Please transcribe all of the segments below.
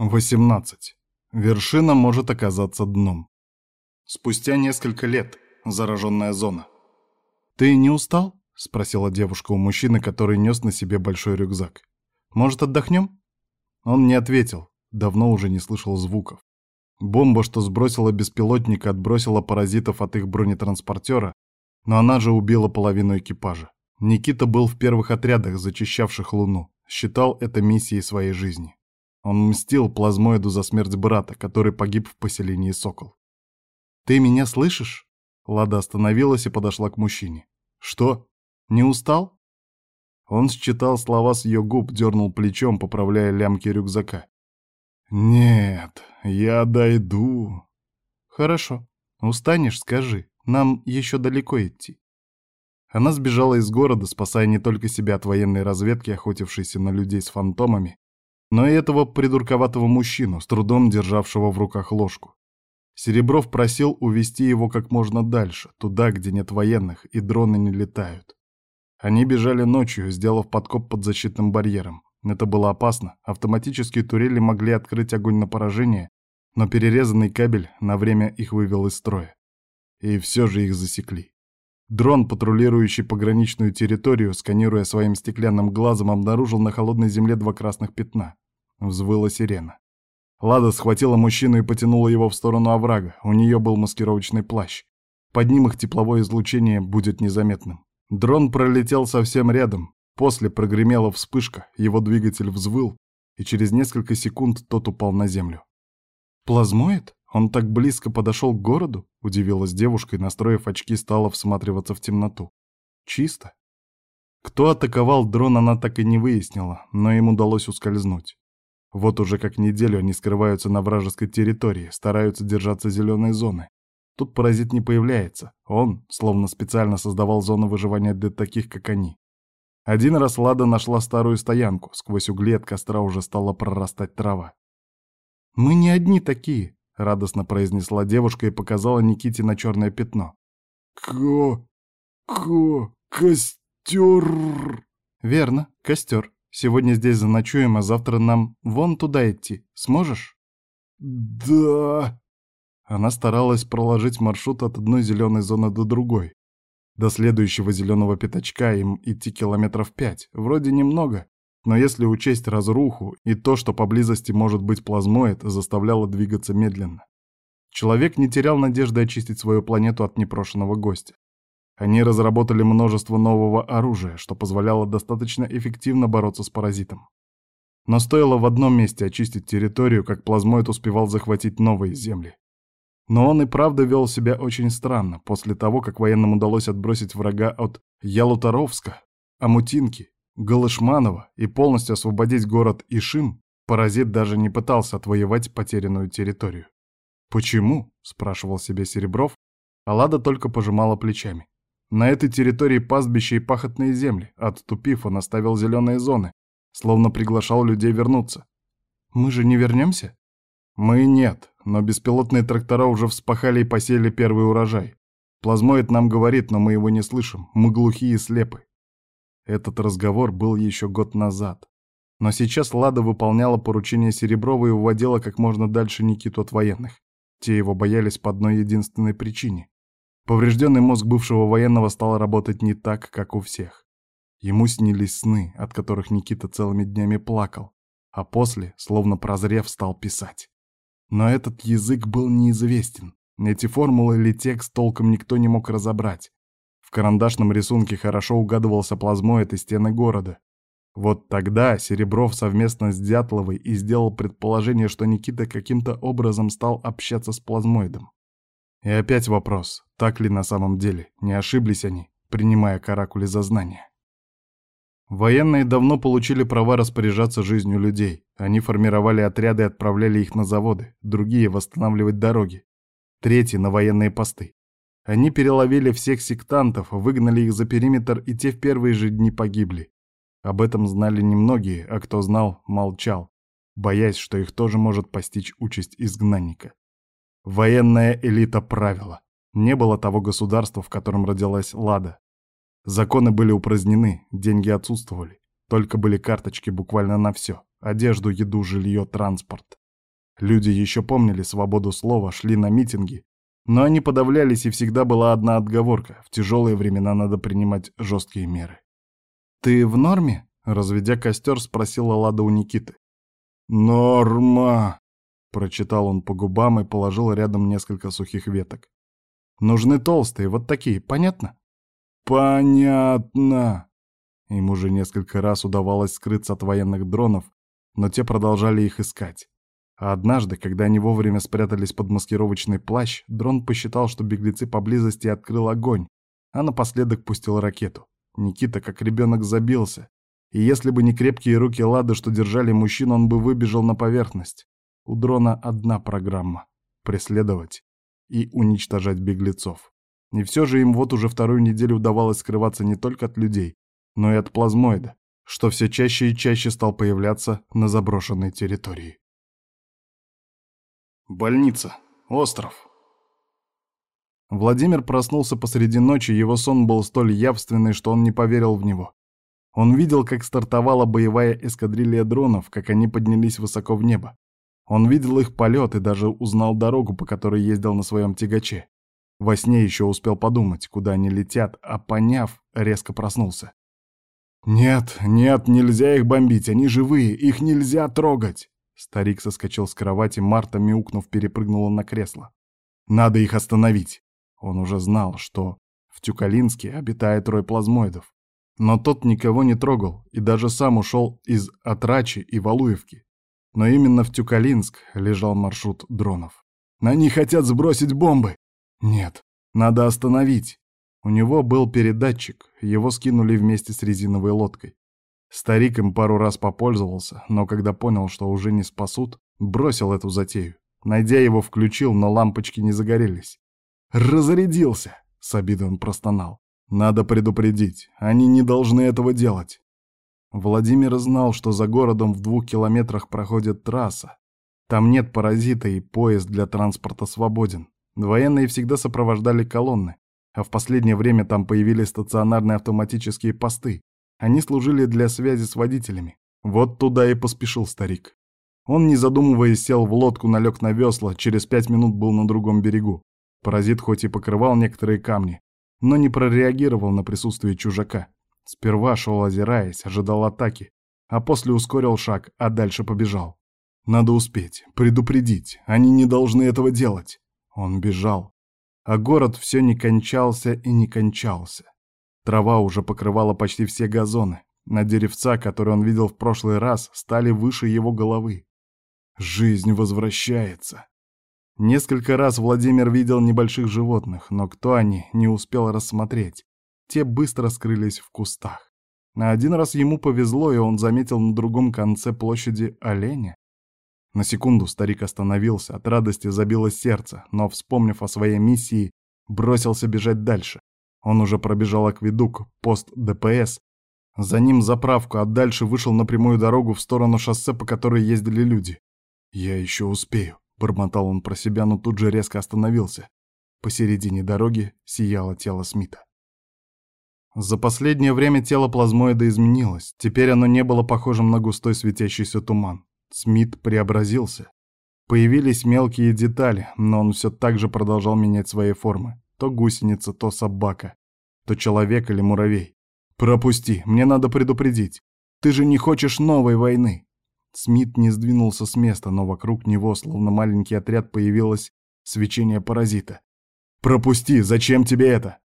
18. Вершина может оказаться дном. Спустя несколько лет. Зараженная зона. «Ты не устал?» — спросила девушка у мужчины, который нес на себе большой рюкзак. «Может, отдохнем?» Он не ответил, давно уже не слышал звуков. Бомба, что сбросила беспилотника, отбросила паразитов от их бронетранспортера, но она же убила половину экипажа. Никита был в первых отрядах, зачищавших Луну, считал это миссией своей жизни. Он мстил плазмоиду за смерть брата, который погиб в поселении Сокол. «Ты меня слышишь?» Лада остановилась и подошла к мужчине. «Что? Не устал?» Он считал слова с ее губ, дернул плечом, поправляя лямки рюкзака. «Нет, я дойду». «Хорошо. Устанешь, скажи. Нам еще далеко идти». Она сбежала из города, спасая не только себя от военной разведки, охотившейся на людей с фантомами, но и этого придурковатого мужчину, с трудом державшего в руках ложку. Серебров просил увести его как можно дальше, туда, где нет военных и дроны не летают. Они бежали ночью, сделав подкоп под защитным барьером. Это было опасно, автоматические турели могли открыть огонь на поражение, но перерезанный кабель на время их вывел из строя. И все же их засекли. Дрон, патрулирующий пограничную территорию, сканируя своим стеклянным глазом, обнаружил на холодной земле два красных пятна. Взвыла сирена. Лада схватила мужчину и потянула его в сторону оврага. У нее был маскировочный плащ. Под ним их тепловое излучение будет незаметным. Дрон пролетел совсем рядом. После прогремела вспышка, его двигатель взвыл, и через несколько секунд тот упал на землю. «Плазмоид?» «Он так близко подошел к городу?» — удивилась девушка и, настроив очки, стала всматриваться в темноту. «Чисто». Кто атаковал дрон, она так и не выяснила, но им удалось ускользнуть. Вот уже как неделю они скрываются на вражеской территории, стараются держаться зеленой зоны. Тут паразит не появляется. Он, словно специально создавал зону выживания для таких, как они. Один раз Лада нашла старую стоянку, сквозь угли от костра уже стала прорастать трава. «Мы не одни такие», — радостно произнесла девушка и показала Никите на черное пятно. «Ко... ко... костер...» «Верно, костер. Сегодня здесь заночуем, а завтра нам вон туда идти. Сможешь?» «Да...» Она старалась проложить маршрут от одной зеленой зоны до другой. До следующего зеленого пятачка им идти километров пять. Вроде немного, но если учесть разруху и то, что поблизости может быть плазмоид, заставляло двигаться медленно. Человек не терял надежды очистить свою планету от непрошенного гостя. Они разработали множество нового оружия, что позволяло достаточно эффективно бороться с паразитом. Но стоило в одном месте очистить территорию, как плазмоид успевал захватить новые земли. Но он и правда вел себя очень странно после того, как военным удалось отбросить врага от Ялуторовска, Амутинки, Галышманова и полностью освободить город Ишим, паразит даже не пытался отвоевать потерянную территорию. «Почему?» — спрашивал себе Серебров, а Лада только пожимала плечами. На этой территории пастбища и пахотные земли. Отступив, он оставил зеленые зоны, словно приглашал людей вернуться. «Мы же не вернемся?» «Мы нет, но беспилотные трактора уже вспахали и посеяли первый урожай. Плазмоид нам говорит, но мы его не слышим, мы глухие и слепы. Этот разговор был еще год назад. Но сейчас Лада выполняла поручение Сереброва и уводила как можно дальше Никиту от военных. Те его боялись по одной единственной причине. Поврежденный мозг бывшего военного стал работать не так, как у всех. Ему снились сны, от которых Никита целыми днями плакал, а после, словно прозрев, стал писать. Но этот язык был неизвестен. Эти формулы или текст толком никто не мог разобрать. В карандашном рисунке хорошо угадывался плазмоид и стены города. Вот тогда Серебров совместно с Дятловой и сделал предположение, что Никита каким-то образом стал общаться с плазмоидом. И опять вопрос, так ли на самом деле, не ошиблись они, принимая каракули за знания. Военные давно получили права распоряжаться жизнью людей. Они формировали отряды и отправляли их на заводы, другие — восстанавливать дороги, третьи — на военные посты. Они переловили всех сектантов, выгнали их за периметр, и те в первые же дни погибли. Об этом знали немногие, а кто знал, молчал, боясь, что их тоже может постичь участь изгнанника. Военная элита правила. Не было того государства, в котором родилась Лада. Законы были упразднены, деньги отсутствовали. Только были карточки буквально на все. Одежду, еду, жилье, транспорт. Люди еще помнили свободу слова, шли на митинги, но они подавлялись, и всегда была одна отговорка — в тяжелые времена надо принимать жесткие меры. «Ты в норме?» — разведя костер, спросила Лада у Никиты. «Норма!» — прочитал он по губам и положил рядом несколько сухих веток. «Нужны толстые, вот такие, понятно?» «Понятно!» Им уже несколько раз удавалось скрыться от военных дронов, но те продолжали их искать. А однажды, когда они вовремя спрятались под маскировочный плащ, дрон посчитал, что беглецы поблизости открыл огонь, а напоследок пустил ракету. Никита, как ребенок, забился. И если бы не крепкие руки Лады, что держали мужчину, он бы выбежал на поверхность. У дрона одна программа — преследовать и уничтожать беглецов. И все же им вот уже вторую неделю удавалось скрываться не только от людей, но и от плазмоида, что все чаще и чаще стал появляться на заброшенной территории. Больница. Остров. Владимир проснулся посреди ночи, его сон был столь явственный, что он не поверил в него. Он видел, как стартовала боевая эскадрилья дронов, как они поднялись высоко в небо. Он видел их полет и даже узнал дорогу, по которой ездил на своем тягаче. Во сне еще успел подумать, куда они летят, а поняв, резко проснулся. «Нет, нет, нельзя их бомбить, они живые, их нельзя трогать!» Старик соскочил с кровати, Марта, мяукнув, перепрыгнула на кресло. «Надо их остановить!» Он уже знал, что в Тюкалинске обитает рой плазмоидов. Но тот никого не трогал и даже сам ушел из Атрачи и Валуевки. Но именно в Тюкалинск лежал маршрут дронов. «Они хотят сбросить бомбы!» «Нет, надо остановить!» У него был передатчик, его скинули вместе с резиновой лодкой. Старик им пару раз попользовался, но когда понял, что уже не спасут, бросил эту затею. Найдя его, включил, но лампочки не загорелись. «Разрядился!» — с обидой он простонал. «Надо предупредить, они не должны этого делать». Владимир знал, что за городом в двух километрах проходит трасса. Там нет паразита и поезд для транспорта свободен. Военные всегда сопровождали колонны, а в последнее время там появились стационарные автоматические посты, они служили для связи с водителями. Вот туда и поспешил старик. Он, не задумываясь, сел в лодку, налег на весла, через пять минут был на другом берегу. Паразит хоть и покрывал некоторые камни, но не прореагировал на присутствие чужака. Сперва шел озираясь, ожидал атаки, а после ускорил шаг, а дальше побежал. Надо успеть, предупредить, они не должны этого делать. Он бежал. А город все не кончался и не кончался. Трава уже покрывала почти все газоны, На деревца, которые он видел в прошлый раз, стали выше его головы. Жизнь возвращается. Несколько раз Владимир видел небольших животных, но кто они, не успел рассмотреть. Те быстро скрылись в кустах. На один раз ему повезло, и он заметил на другом конце площади оленя. На секунду старик остановился, от радости забилось сердце, но, вспомнив о своей миссии, бросился бежать дальше. Он уже пробежал акведук, пост ДПС. За ним заправку, а дальше вышел на прямую дорогу в сторону шоссе, по которой ездили люди. «Я еще успею», — бормотал он про себя, но тут же резко остановился. Посередине дороги сияло тело Смита. За последнее время тело плазмоида изменилось. Теперь оно не было похожим на густой светящийся туман. Смит преобразился. Появились мелкие детали, но он все так же продолжал менять свои формы. То гусеница, то собака, то человек или муравей. «Пропусти, мне надо предупредить. Ты же не хочешь новой войны!» Смит не сдвинулся с места, но вокруг него, словно маленький отряд, появилось свечение паразита. «Пропусти! Зачем тебе это?»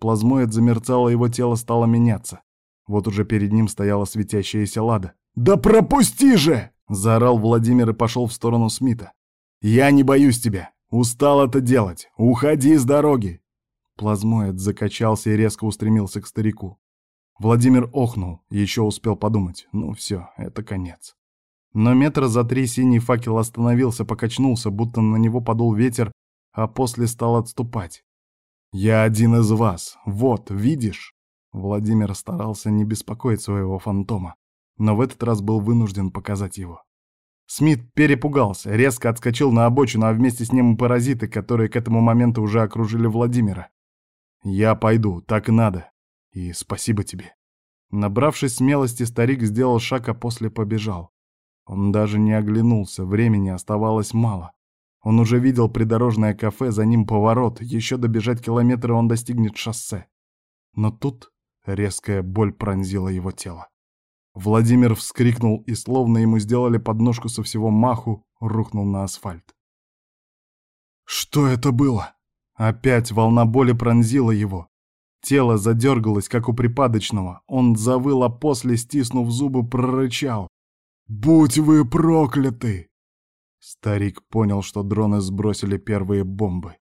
Плазмоид замерцало, его тело стало меняться. Вот уже перед ним стояла светящаяся лада. «Да пропусти же!» — заорал Владимир и пошел в сторону Смита. «Я не боюсь тебя. Устал это делать. Уходи с дороги!» Плазмоид закачался и резко устремился к старику. Владимир охнул, еще успел подумать. Ну все, это конец. Но метра за три синий факел остановился, покачнулся, будто на него подул ветер, а после стал отступать. «Я один из вас. Вот, видишь?» Владимир старался не беспокоить своего фантома, но в этот раз был вынужден показать его. Смит перепугался, резко отскочил на обочину, а вместе с ним и паразиты, которые к этому моменту уже окружили Владимира. «Я пойду, так и надо. И спасибо тебе». Набравшись смелости, старик сделал шаг, а после побежал. Он даже не оглянулся, времени оставалось мало. Он уже видел придорожное кафе, за ним поворот, еще добежать километры он достигнет шоссе. Но тут резкая боль пронзила его тело. Владимир вскрикнул и, словно ему сделали подножку со всего маху, рухнул на асфальт. Что это было? Опять волна боли пронзила его. Тело задергалось, как у припадочного. Он завыл, а после, стиснув зубы, прорычал. «Будь вы прокляты!» Старик понял, что дроны сбросили первые бомбы.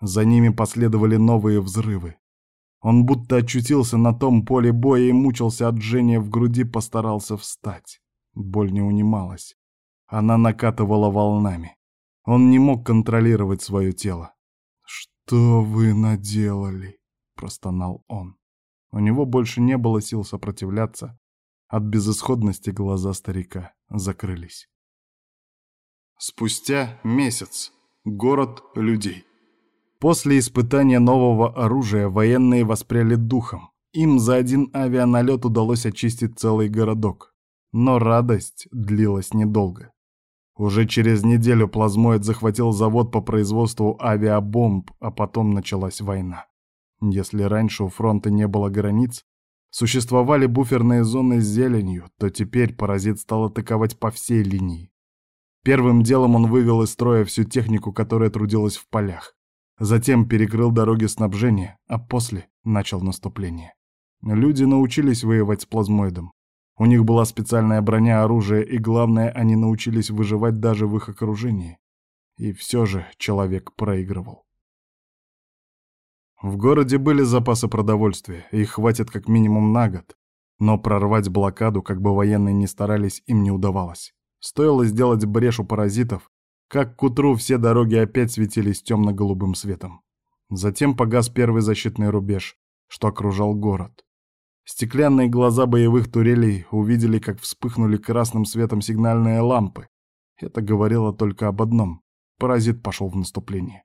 За ними последовали новые взрывы. Он будто очутился на том поле боя и мучился от жжения в груди, постарался встать. Боль не унималась. Она накатывала волнами. Он не мог контролировать свое тело. «Что вы наделали?» — простонал он. У него больше не было сил сопротивляться. От безысходности глаза старика закрылись. Спустя месяц. Город людей. После испытания нового оружия военные воспряли духом. Им за один авианалет удалось очистить целый городок. Но радость длилась недолго. Уже через неделю плазмоид захватил завод по производству авиабомб, а потом началась война. Если раньше у фронта не было границ, существовали буферные зоны с зеленью, то теперь паразит стал атаковать по всей линии. Первым делом он вывел из строя всю технику, которая трудилась в полях. Затем перекрыл дороги снабжения, а после начал наступление. Люди научились воевать с плазмоидом. У них была специальная броня, оружие, и главное, они научились выживать даже в их окружении. И все же человек проигрывал. В городе были запасы продовольствия, их хватит как минимум на год. Но прорвать блокаду, как бы военные ни старались, им не удавалось. Стоило сделать брешь у паразитов, как к утру все дороги опять светились темно-голубым светом. Затем погас первый защитный рубеж, что окружал город. Стеклянные глаза боевых турелей увидели, как вспыхнули красным светом сигнальные лампы. Это говорило только об одном — паразит пошел в наступление.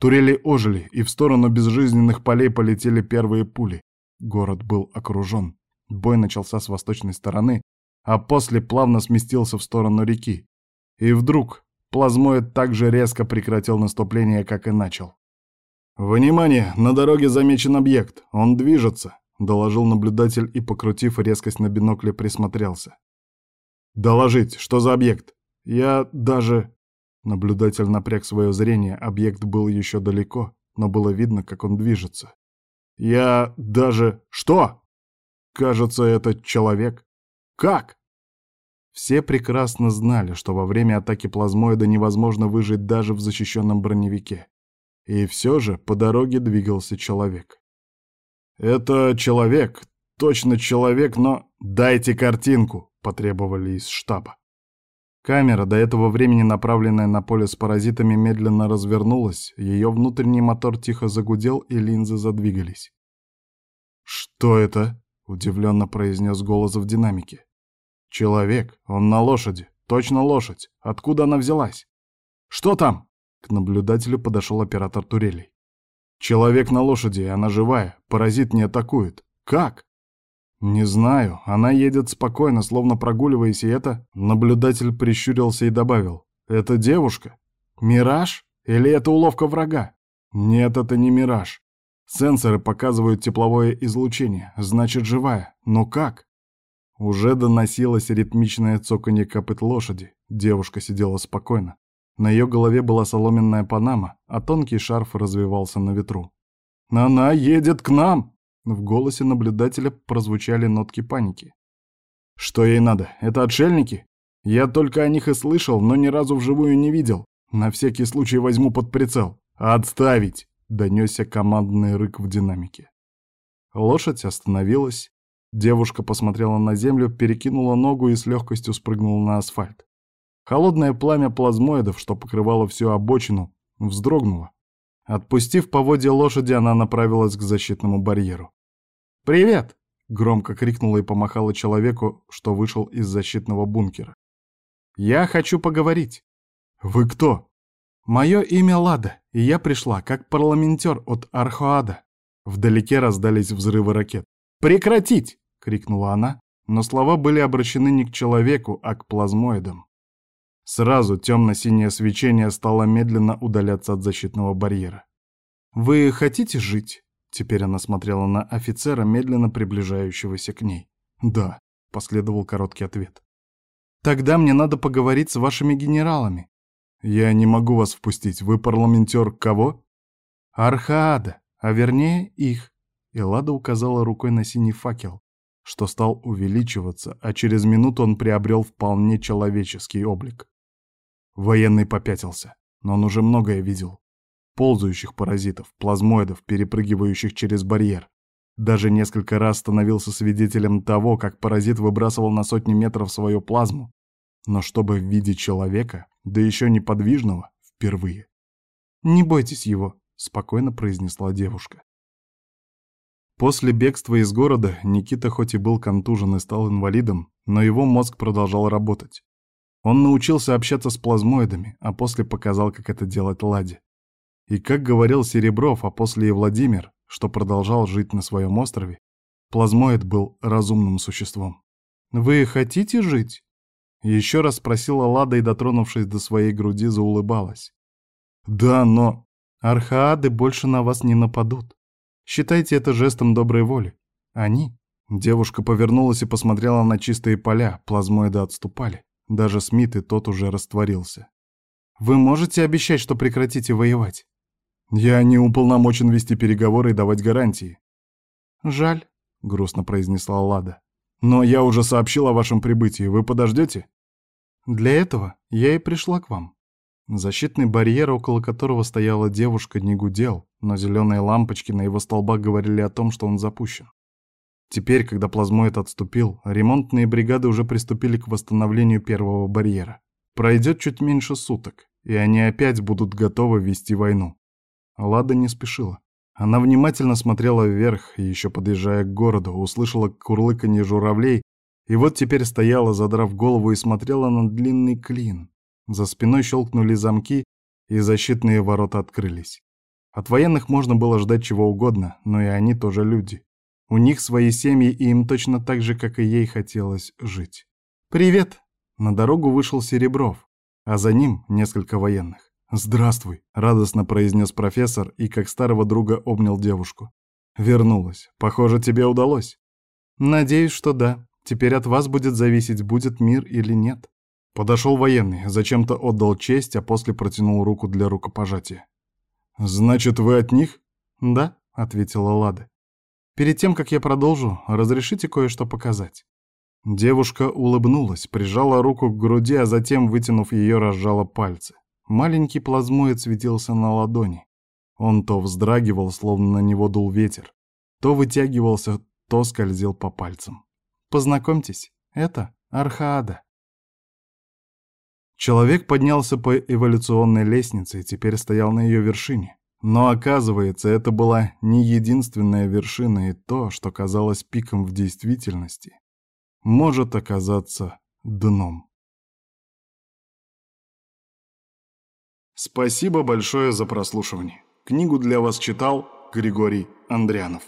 Турели ожили, и в сторону безжизненных полей полетели первые пули. Город был окружен. Бой начался с восточной стороны, а после плавно сместился в сторону реки. И вдруг Плазмоид также резко прекратил наступление, как и начал. «Внимание! На дороге замечен объект. Он движется», — доложил наблюдатель и, покрутив резкость на бинокле, присмотрелся. «Доложить, что за объект? Я даже...» Наблюдатель напряг свое зрение, объект был еще далеко, но было видно, как он движется. «Я даже... Что?» «Кажется, это человек». «Как?» Все прекрасно знали, что во время атаки плазмоида невозможно выжить даже в защищенном броневике. И все же по дороге двигался человек. «Это человек, точно человек, но дайте картинку», — потребовали из штаба. Камера, до этого времени направленная на поле с паразитами, медленно развернулась, ее внутренний мотор тихо загудел, и линзы задвигались. «Что это?» — удивленно произнес голос в динамике. Человек, он на лошади, точно лошадь. Откуда она взялась? Что там? К наблюдателю подошел оператор турелей. Человек на лошади, она живая, паразит не атакует. Как? Не знаю, она едет спокойно, словно прогуливаясь, и это... Наблюдатель прищурился и добавил. Это девушка? Мираж? Или это уловка врага? Нет, это не мираж. Сенсоры показывают тепловое излучение, значит живая. Но как? Уже доносилось ритмичное цоканье копыт лошади. Девушка сидела спокойно. На ее голове была соломенная панама, а тонкий шарф развивался на ветру. «Она едет к нам!» В голосе наблюдателя прозвучали нотки паники. «Что ей надо? Это отшельники? Я только о них и слышал, но ни разу вживую не видел. На всякий случай возьму под прицел. Отставить!» — донесся командный рык в динамике. Лошадь остановилась, Девушка посмотрела на землю, перекинула ногу и с легкостью спрыгнула на асфальт. Холодное пламя плазмоидов, что покрывало всю обочину, вздрогнуло. Отпустив поводья лошади, она направилась к защитному барьеру. «Привет!» — громко крикнула и помахала человеку, что вышел из защитного бункера. «Я хочу поговорить». «Вы кто?» «Мое имя Лада, и я пришла как парламентер от Архоада». Вдалеке раздались взрывы ракет. «Прекратить!» крикнула она, но слова были обращены не к человеку, а к плазмоидам. Сразу темно-синее свечение стало медленно удаляться от защитного барьера. «Вы хотите жить?» Теперь она смотрела на офицера, медленно приближающегося к ней. «Да», — последовал короткий ответ. «Тогда мне надо поговорить с вашими генералами». «Я не могу вас впустить. Вы парламентер кого?» «Архаада, а вернее их». И Лада указала рукой на синий факел, что стал увеличиваться, а через минуту он приобрел вполне человеческий облик. Военный попятился, но он уже многое видел. Ползающих паразитов, плазмоидов, перепрыгивающих через барьер. Даже несколько раз становился свидетелем того, как паразит выбрасывал на сотни метров свою плазму. Но чтобы в виде человека, да еще неподвижного, впервые. «Не бойтесь его», — спокойно произнесла девушка. После бегства из города Никита хоть и был контужен и стал инвалидом, но его мозг продолжал работать. Он научился общаться с плазмоидами, а после показал, как это делать Ладе. И как говорил Серебров, а после и Владимир, что продолжал жить на своем острове, плазмоид был разумным существом. «Вы хотите жить?» Еще раз спросила Лада и, дотронувшись до своей груди, заулыбалась. «Да, но...» «Архаады больше на вас не нападут. Считайте это жестом доброй воли. Они...» Девушка повернулась и посмотрела на чистые поля, плазмоиды отступали. Даже Смит и тот уже растворился. «Вы можете обещать, что прекратите воевать?» «Я не уполномочен вести переговоры и давать гарантии». «Жаль», — грустно произнесла Лада. «Но я уже сообщил о вашем прибытии. Вы подождете?» «Для этого я и пришла к вам. Защитный барьер, около которого стояла девушка, не гудел, но зеленые лампочки на его столбах говорили о том, что он запущен. Теперь, когда плазмоид отступил, ремонтные бригады уже приступили к восстановлению первого барьера. Пройдет чуть меньше суток, и они опять будут готовы вести войну. Лада не спешила. Она внимательно смотрела вверх, и еще подъезжая к городу, услышала курлыканье журавлей, и вот теперь стояла, задрав голову, и смотрела на длинный клин, за спиной щелкнули замки, и защитные ворота открылись. От военных можно было ждать чего угодно, но и они тоже люди. У них свои семьи, и им точно так же, как и ей хотелось жить. «Привет!» На дорогу вышел Серебров, а за ним несколько военных. «Здравствуй!» — радостно произнес профессор и, как старого друга, обнял девушку. «Вернулась. Похоже, тебе удалось». «Надеюсь, что да. Теперь от вас будет зависеть, будет мир или нет». Подошел военный, зачем-то отдал честь, а после протянул руку для рукопожатия. «Значит, вы от них?» «Да», — ответила Лада. «Перед тем, как я продолжу, разрешите кое-что показать». Девушка улыбнулась, прижала руку к груди, а затем, вытянув ее, разжала пальцы. Маленький плазмоид светился на ладони. Он то вздрагивал, словно на него дул ветер, то вытягивался, то скользил по пальцам. «Познакомьтесь, это Архаада». Человек поднялся по эволюционной лестнице и теперь стоял на ее вершине. Но оказывается, это была не единственная вершина, и то, что казалось пиком в действительности, может оказаться дном. Спасибо большое за прослушивание. Книгу для вас читал Григорий Андрянов.